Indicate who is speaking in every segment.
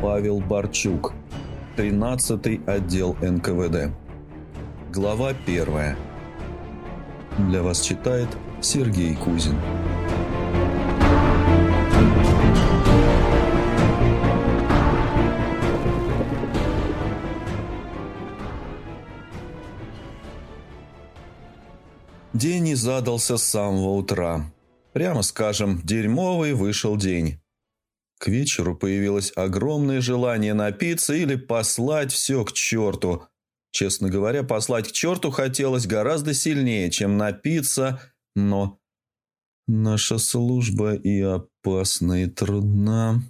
Speaker 1: Павел Барчук, 13-й отдел НКВД. Глава 1. Для вас читает Сергей Кузин. День не задался с самого утра. Прямо скажем, дерьмовый вышел день. К вечеру появилось огромное желание напиться или послать все к черту. Честно говоря, послать к черту хотелось гораздо сильнее, чем напиться, но... Наша служба и опасна, и трудна.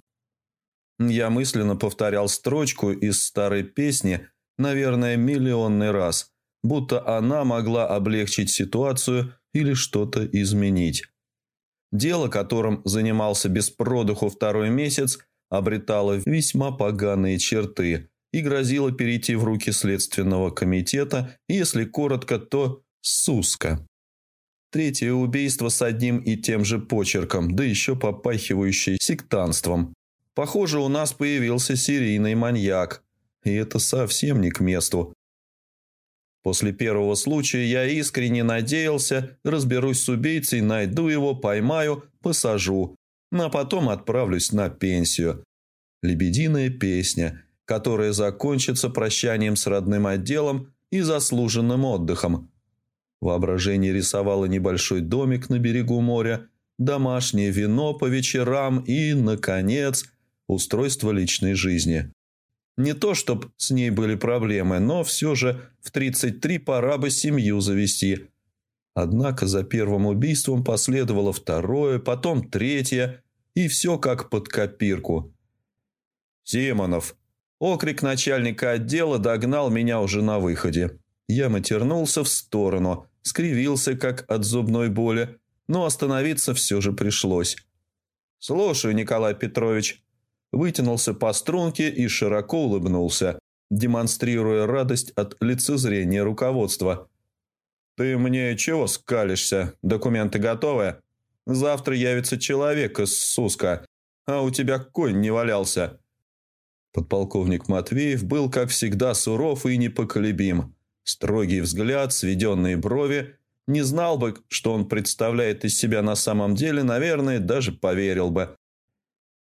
Speaker 1: Я мысленно повторял строчку из старой песни, наверное, миллионный раз, будто она могла облегчить ситуацию или что-то изменить. Дело, которым занимался без продыху второй месяц, обретало весьма поганые черты и грозило перейти в руки Следственного комитета, если коротко, то «суска». Третье убийство с одним и тем же почерком, да еще попахивающее сектанством. Похоже, у нас появился серийный маньяк, и это совсем не к месту. После первого случая я искренне надеялся, разберусь с убийцей, найду его, поймаю, посажу, а потом отправлюсь на пенсию. Лебединая песня, которая закончится прощанием с родным отделом и заслуженным отдыхом. Воображение рисовало небольшой домик на берегу моря, домашнее вино по вечерам и, наконец, устройство личной жизни. Не то, чтобы с ней были проблемы, но все же в 33 пора бы семью завести. Однако за первым убийством последовало второе, потом третье, и все как под копирку. «Симонов!» Окрик начальника отдела догнал меня уже на выходе. Я матернулся в сторону, скривился, как от зубной боли, но остановиться все же пришлось. «Слушаю, Николай Петрович», вытянулся по струнке и широко улыбнулся, демонстрируя радость от лицезрения руководства. «Ты мне чего скалишься? Документы готовы? Завтра явится человек из Суска, а у тебя конь не валялся». Подполковник Матвеев был, как всегда, суров и непоколебим. Строгий взгляд, сведенные брови. Не знал бы, что он представляет из себя на самом деле, наверное, даже поверил бы.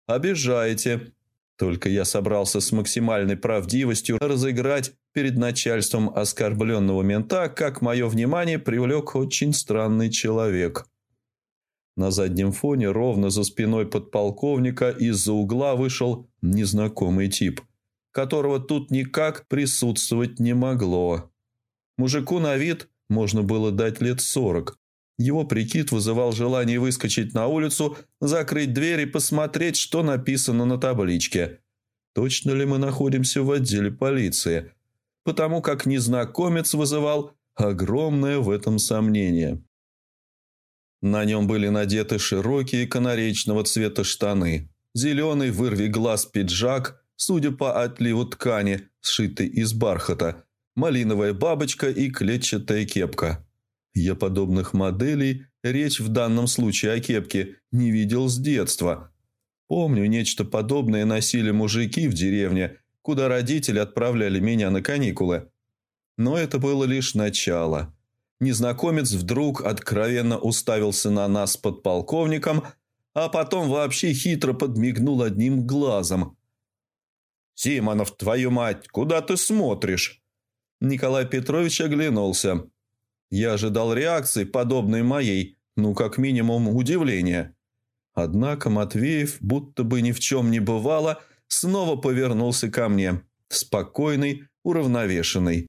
Speaker 1: «Обижаете». Только я собрался с максимальной правдивостью разыграть перед начальством оскорбленного мента, как мое внимание привлек очень странный человек. На заднем фоне, ровно за спиной подполковника, из-за угла вышел незнакомый тип, которого тут никак присутствовать не могло. Мужику на вид можно было дать лет сорок, его прикид вызывал желание выскочить на улицу, закрыть дверь и посмотреть, что написано на табличке. Точно ли мы находимся в отделе полиции? Потому как незнакомец вызывал огромное в этом сомнение. На нем были надеты широкие канаречного цвета штаны, зеленый вырви глаз пиджак, судя по отливу ткани, сшитый из бархата, малиновая бабочка и клетчатая кепка – я подобных моделей, речь в данном случае о кепке, не видел с детства. Помню, нечто подобное носили мужики в деревне, куда родители отправляли меня на каникулы. Но это было лишь начало. Незнакомец вдруг откровенно уставился на нас под полковником, а потом вообще хитро подмигнул одним глазом. «Симонов, твою мать, куда ты смотришь?» Николай Петрович оглянулся. Я ожидал реакции, подобной моей, ну, как минимум, удивления. Однако Матвеев, будто бы ни в чем не бывало, снова повернулся ко мне, спокойный, уравновешенный.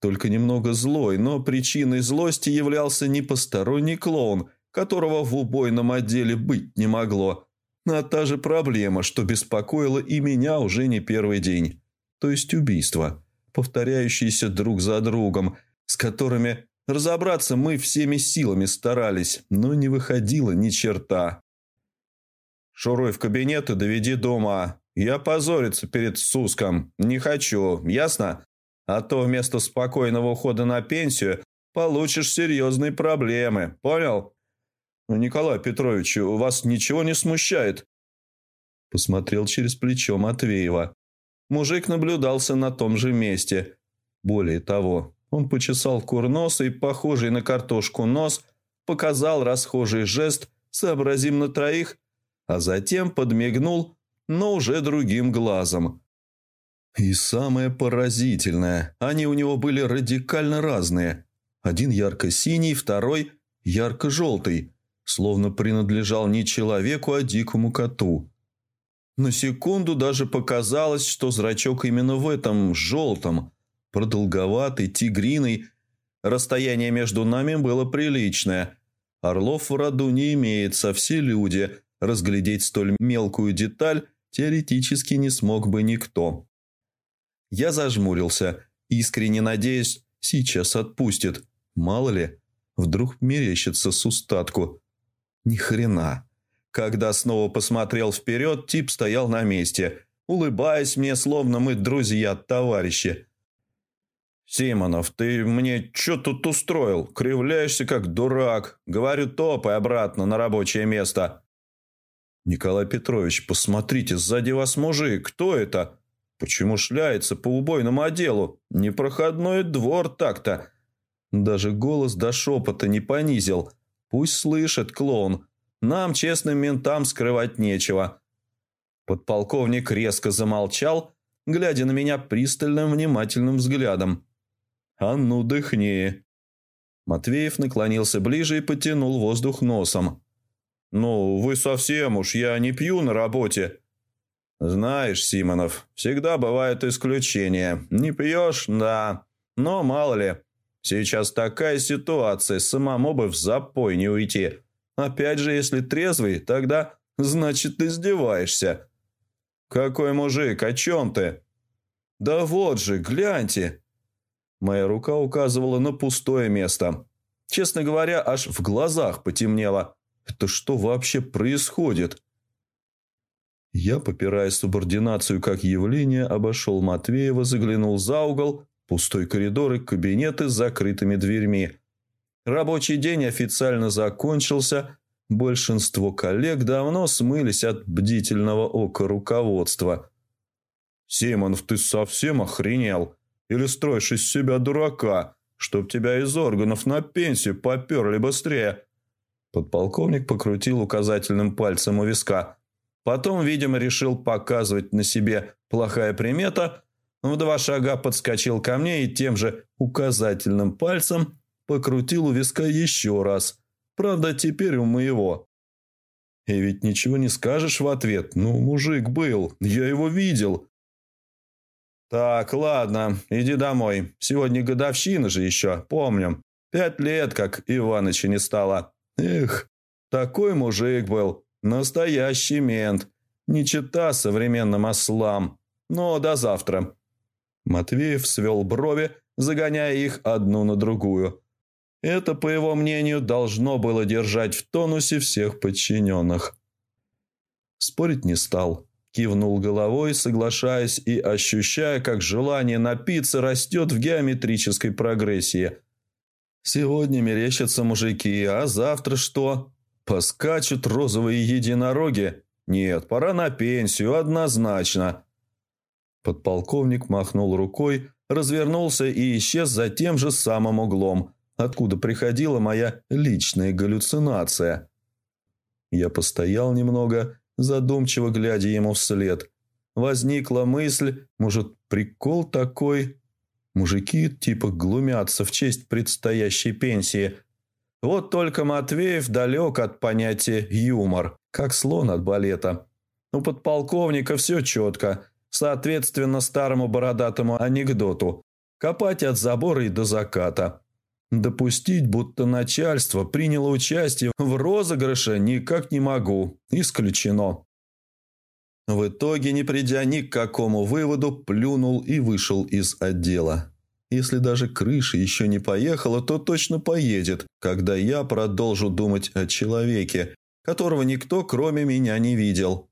Speaker 1: Только немного злой, но причиной злости являлся не посторонний клоун, которого в убойном отделе быть не могло, а та же проблема, что беспокоила и меня уже не первый день. То есть убийства, повторяющиеся друг за другом, с которыми Разобраться мы всеми силами старались, но не выходило ни черта. «Шуруй в кабинет и доведи дома. Я позориться перед Суском не хочу, ясно? А то вместо спокойного ухода на пенсию получишь серьезные проблемы, понял? Николай Петрович, у вас ничего не смущает? Посмотрел через плечо Матвеева. Мужик наблюдался на том же месте. Более того, он почесал курнос и, похожий на картошку нос, показал расхожий жест, сообразим на троих, а затем подмигнул, но уже другим глазом. И самое поразительное, они у него были радикально разные. Один ярко-синий, второй ярко-желтый, словно принадлежал не человеку, а дикому коту. На секунду даже показалось, что зрачок именно в этом желтом, продолговатый, тигриный. Расстояние между нами было приличное. Орлов в роду не имеется, все люди. Разглядеть столь мелкую деталь теоретически не смог бы никто. Я зажмурился, искренне надеясь, сейчас отпустит. Мало ли, вдруг мерещится с устатку. Ни хрена. Когда снова посмотрел вперед, тип стоял на месте, улыбаясь мне, словно мы друзья-товарищи. «Симонов, ты мне что тут устроил? Кривляешься, как дурак. Говорю, топай обратно на рабочее место». «Николай Петрович, посмотрите, сзади вас мужик. Кто это? Почему шляется по убойному отделу? Непроходной двор так-то». Даже голос до шепота не понизил. «Пусть слышит клоун». Нам, честным ментам, скрывать нечего». Подполковник резко замолчал, глядя на меня пристальным внимательным взглядом. «А ну, дыхни!» Матвеев наклонился ближе и потянул воздух носом. «Ну, вы совсем уж, я не пью на работе». «Знаешь, Симонов, всегда бывают исключения. Не пьешь, да. Но мало ли. Сейчас такая ситуация, самому бы в запой не уйти. Опять же, если трезвый, тогда значит ты издеваешься. Какой мужик, о чем ты? Да вот же, гляньте. Моя рука указывала на пустое место. Честно говоря, аж в глазах потемнело. Это что вообще происходит? Я, попирая субординацию как явление, обошел Матвеева, заглянул за угол, пустой коридор и кабинеты с закрытыми дверьми. Рабочий день официально закончился. Большинство коллег давно смылись от бдительного ока руководства. «Симонов, ты совсем охренел? Или строишь из себя дурака, чтоб тебя из органов на пенсию поперли быстрее?» Подполковник покрутил указательным пальцем у виска. Потом, видимо, решил показывать на себе плохая примета. В два шага подскочил ко мне и тем же указательным пальцем покрутил у виска еще раз. Правда, теперь у моего. И ведь ничего не скажешь в ответ. Ну, мужик был, я его видел. Так, ладно, иди домой. Сегодня годовщина же еще, помним. Пять лет, как Иваныча не стало. Эх, такой мужик был. Настоящий мент. Не чита современным ослам. Но до завтра. Матвеев свел брови, загоняя их одну на другую. Это, по его мнению, должно было держать в тонусе всех подчиненных. Спорить не стал. Кивнул головой, соглашаясь и ощущая, как желание напиться растет в геометрической прогрессии. Сегодня мерещатся мужики, а завтра что? Поскачут розовые единороги? Нет, пора на пенсию, однозначно. Подполковник махнул рукой, развернулся и исчез за тем же самым углом – откуда приходила моя личная галлюцинация. Я постоял немного, задумчиво глядя ему вслед. Возникла мысль, может, прикол такой? Мужики типа глумятся в честь предстоящей пенсии. Вот только Матвеев далек от понятия «юмор», как слон от балета. У подполковника все четко, соответственно старому бородатому анекдоту. Копать от забора и до заката. Допустить, будто начальство приняло участие в розыгрыше, никак не могу. Исключено. В итоге, не придя ни к какому выводу, плюнул и вышел из отдела. Если даже крыша еще не поехала, то точно поедет, когда я продолжу думать о человеке, которого никто кроме меня не видел.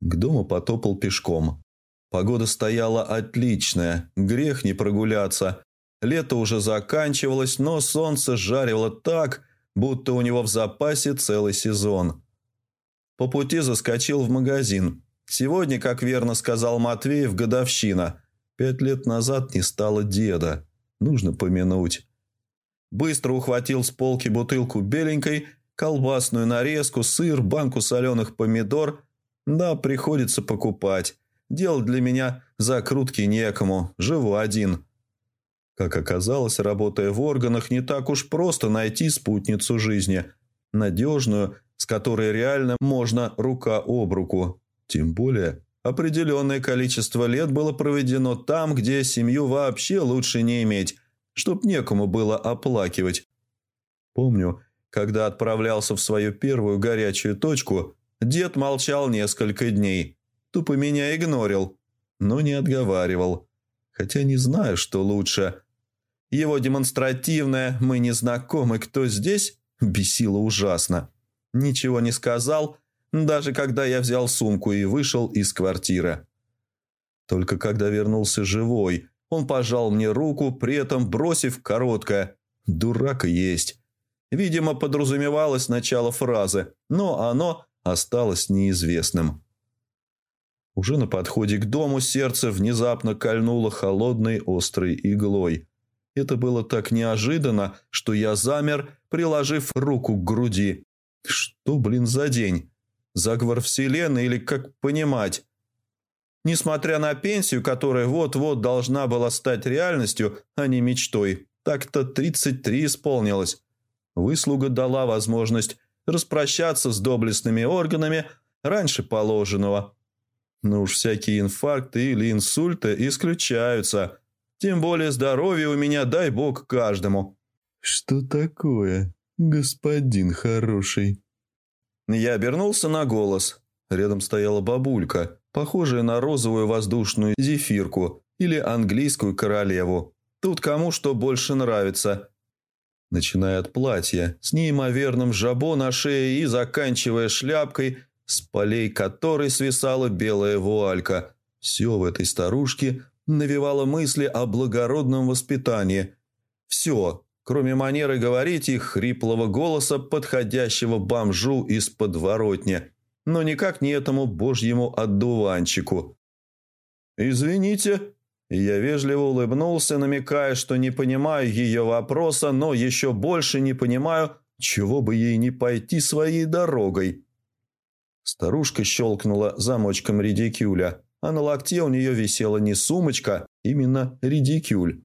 Speaker 1: К дому потопал пешком. Погода стояла отличная, грех не прогуляться. Лето уже заканчивалось, но солнце жарило так, будто у него в запасе целый сезон. По пути заскочил в магазин. Сегодня, как верно сказал Матвеев, годовщина. Пять лет назад не стало деда. Нужно помянуть. Быстро ухватил с полки бутылку беленькой, колбасную нарезку, сыр, банку соленых помидор. Да, приходится покупать. Делать для меня закрутки некому. Живу один. Как оказалось, работая в органах, не так уж просто найти спутницу жизни. Надежную, с которой реально можно рука об руку. Тем более, определенное количество лет было проведено там, где семью вообще лучше не иметь, чтоб некому было оплакивать. Помню, когда отправлялся в свою первую горячую точку, дед молчал несколько дней. Тупо меня игнорил, но не отговаривал. Хотя не знаю, что лучше – его демонстративное «мы не знакомы, кто здесь?» бесило ужасно. Ничего не сказал, даже когда я взял сумку и вышел из квартиры. Только когда вернулся живой, он пожал мне руку, при этом бросив короткое «дурак есть». Видимо, подразумевалось начало фразы, но оно осталось неизвестным. Уже на подходе к дому сердце внезапно кольнуло холодной острой иглой – это было так неожиданно, что я замер, приложив руку к груди. Что, блин, за день? Заговор вселенной или как понимать? Несмотря на пенсию, которая вот-вот должна была стать реальностью, а не мечтой, так-то 33 исполнилось. Выслуга дала возможность распрощаться с доблестными органами раньше положенного. Но уж всякие инфаркты или инсульты исключаются – тем более здоровье у меня, дай бог, каждому».
Speaker 2: «Что такое, господин хороший?»
Speaker 1: Я обернулся на голос. Рядом стояла бабулька, похожая на розовую воздушную зефирку или английскую королеву. Тут кому что больше нравится. Начиная от платья, с неимоверным жабо на шее и заканчивая шляпкой, с полей которой свисала белая вуалька. Все в этой старушке навевало мысли о благородном воспитании. Все, кроме манеры говорить и хриплого голоса, подходящего бомжу из подворотни, но никак не этому божьему отдуванчику. «Извините», я вежливо улыбнулся, намекая, что не понимаю ее вопроса, но еще больше не понимаю, чего бы ей не пойти своей дорогой. Старушка щелкнула замочком редикюля а на локте у нее висела не сумочка, именно редикюль.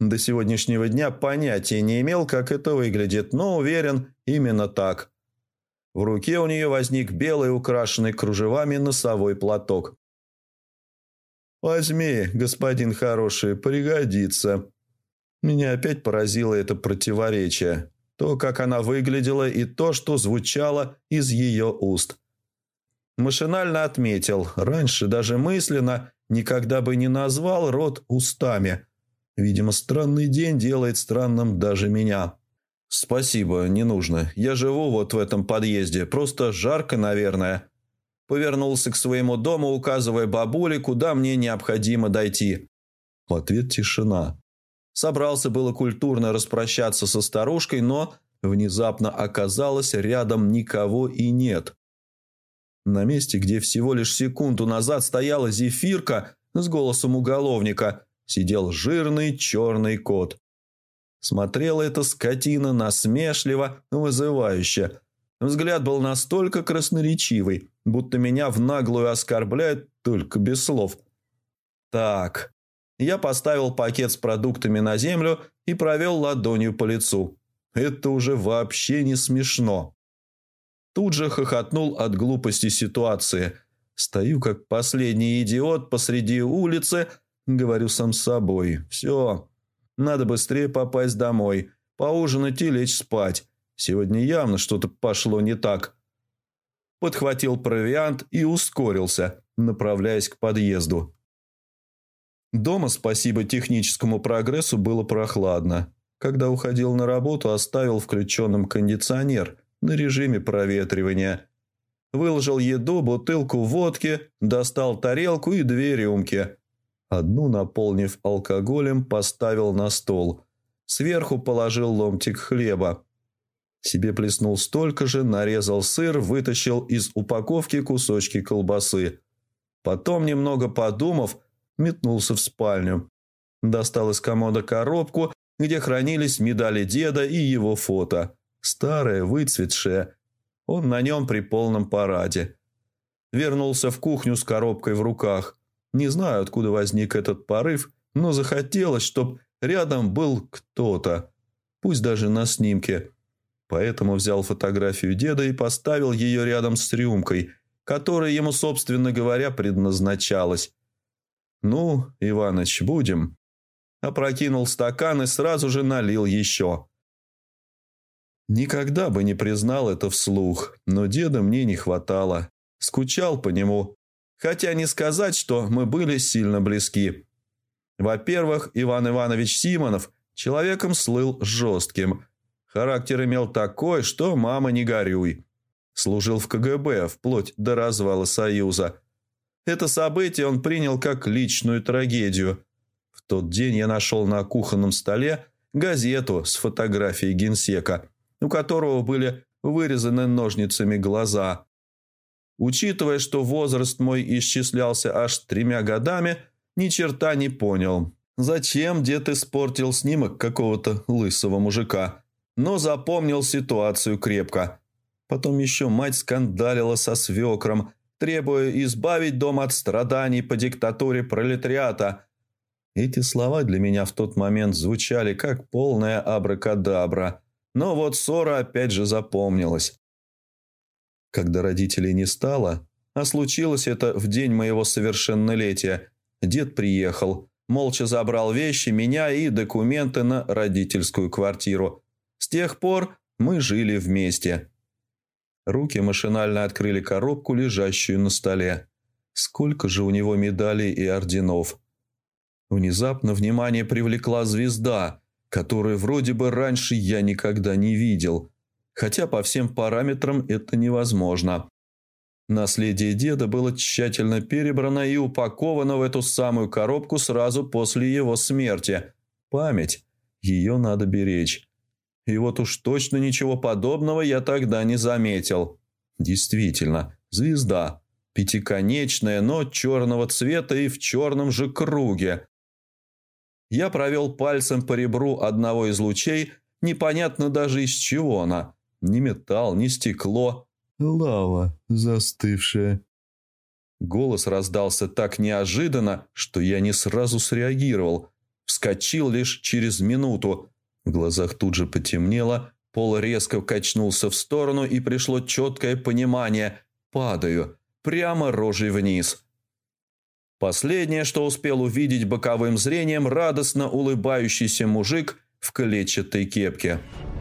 Speaker 1: До сегодняшнего дня понятия не имел, как это выглядит, но уверен, именно так. В руке у нее возник белый, украшенный кружевами носовой платок. «Возьми, господин хороший, пригодится». Меня опять поразило это противоречие. То, как она выглядела, и то, что звучало из ее уст. Машинально отметил, раньше даже мысленно никогда бы не назвал род устами. Видимо, странный день делает странным даже меня. «Спасибо, не нужно. Я живу вот в этом подъезде. Просто жарко, наверное». Повернулся к своему дому, указывая бабуле, куда мне необходимо дойти. В ответ тишина. Собрался было культурно распрощаться со старушкой, но внезапно оказалось, рядом никого и нет. На месте, где всего лишь секунду назад стояла зефирка с голосом уголовника, сидел жирный черный кот. Смотрела эта скотина насмешливо, вызывающе. Взгляд был настолько красноречивый, будто меня в наглую оскорбляют только без слов. Так, я поставил пакет с продуктами на землю и провел ладонью по лицу. Это уже вообще не смешно. Тут же хохотнул от глупости ситуации. Стою, как последний идиот посреди улицы, говорю сам с собой. Все, надо быстрее попасть домой, поужинать и лечь спать. Сегодня явно что-то пошло не так. Подхватил провиант и ускорился, направляясь к подъезду. Дома, спасибо техническому прогрессу, было прохладно. Когда уходил на работу, оставил включенным кондиционер – на режиме проветривания. выложил еду, бутылку водки, достал тарелку и две рюмки. Одну, наполнив алкоголем, поставил на стол. Сверху положил ломтик хлеба. Себе плеснул столько же, нарезал сыр, вытащил из упаковки кусочки колбасы. Потом, немного подумав, метнулся в спальню. Достал из комода коробку, где хранились медали деда и его фото. Старое, выцветшее. Он на нем при полном параде. Вернулся в кухню с коробкой в руках. Не знаю, откуда возник этот порыв, но захотелось, чтобы рядом был кто-то. Пусть даже на снимке. Поэтому взял фотографию деда и поставил ее рядом с рюмкой, которая ему, собственно говоря, предназначалась. «Ну, Иваныч, будем». Опрокинул стакан и сразу же налил еще. Никогда бы не признал это вслух, но деда мне не хватало. Скучал по нему. Хотя не сказать, что мы были сильно близки. Во-первых, Иван Иванович Симонов человеком слыл жестким. Характер имел такой, что мама не горюй. Служил в КГБ вплоть до развала Союза. Это событие он принял как личную трагедию. В тот день я нашел на кухонном столе газету с фотографией генсека – у которого были вырезаны ножницами глаза. Учитывая, что возраст мой исчислялся аж тремя годами, ни черта не понял. Зачем дед испортил снимок какого-то лысого мужика? Но запомнил ситуацию крепко. Потом еще мать скандалила со свекром, требуя избавить дом от страданий по диктатуре пролетариата. Эти слова для меня в тот момент звучали как полная абракадабра. Но вот ссора опять же запомнилась. Когда родителей не стало, а случилось это в день моего совершеннолетия, дед приехал, молча забрал вещи, меня и документы на родительскую квартиру. С тех пор мы жили вместе. Руки машинально открыли коробку, лежащую на столе. Сколько же у него медалей и орденов. Внезапно внимание привлекла звезда, которую вроде бы раньше я никогда не видел, хотя по всем параметрам это невозможно. Наследие деда было тщательно перебрано и упаковано в эту самую коробку сразу после его смерти. Память. Ее надо беречь. И вот уж точно ничего подобного я тогда не заметил. Действительно, звезда. Пятиконечная, но черного цвета и в черном же круге. Я провел пальцем по ребру одного из лучей, непонятно даже из чего она. Ни металл, ни стекло.
Speaker 2: «Лава застывшая».
Speaker 1: Голос раздался так неожиданно, что я не сразу среагировал. Вскочил лишь через минуту. В глазах тут же потемнело, пол резко качнулся в сторону и пришло четкое понимание. Падаю, прямо рожей вниз. Последнее, что успел увидеть боковым зрением, радостно улыбающийся мужик в клетчатой кепке –